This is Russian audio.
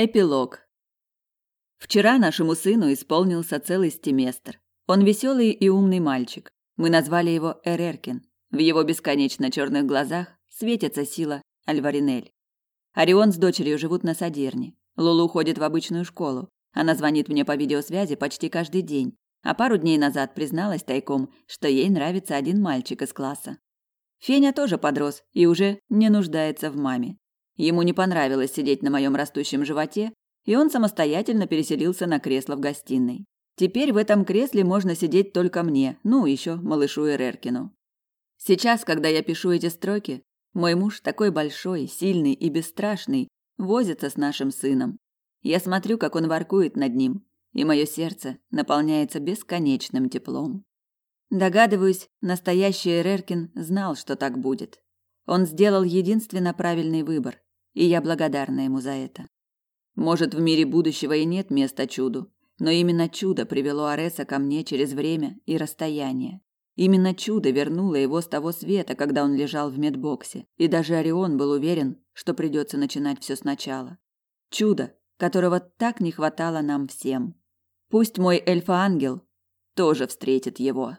Эпилог. Вчера нашему сыну исполнился целый стиместр. Он веселый и умный мальчик. Мы назвали его Эреркин. В его бесконечно черных глазах светится сила Альваринель. Орион с дочерью живут на Садерне. Лулу ходит в обычную школу. Она звонит мне по видеосвязи почти каждый день, а пару дней назад призналась тайком, что ей нравится один мальчик из класса. Феня тоже подрос и уже не нуждается в маме. Ему не понравилось сидеть на моем растущем животе, и он самостоятельно переселился на кресло в гостиной. Теперь в этом кресле можно сидеть только мне, ну, еще малышу Эреркину. Сейчас, когда я пишу эти строки, мой муж такой большой, сильный и бесстрашный, возится с нашим сыном. Я смотрю, как он воркует над ним, и мое сердце наполняется бесконечным теплом. Догадываюсь, настоящий Эреркин знал, что так будет. Он сделал единственно правильный выбор, и я благодарна ему за это. Может, в мире будущего и нет места чуду, но именно чудо привело Ареса ко мне через время и расстояние. Именно чудо вернуло его с того света, когда он лежал в медбоксе, и даже Орион был уверен, что придется начинать все сначала. Чудо, которого так не хватало нам всем. Пусть мой эльфа-ангел тоже встретит его.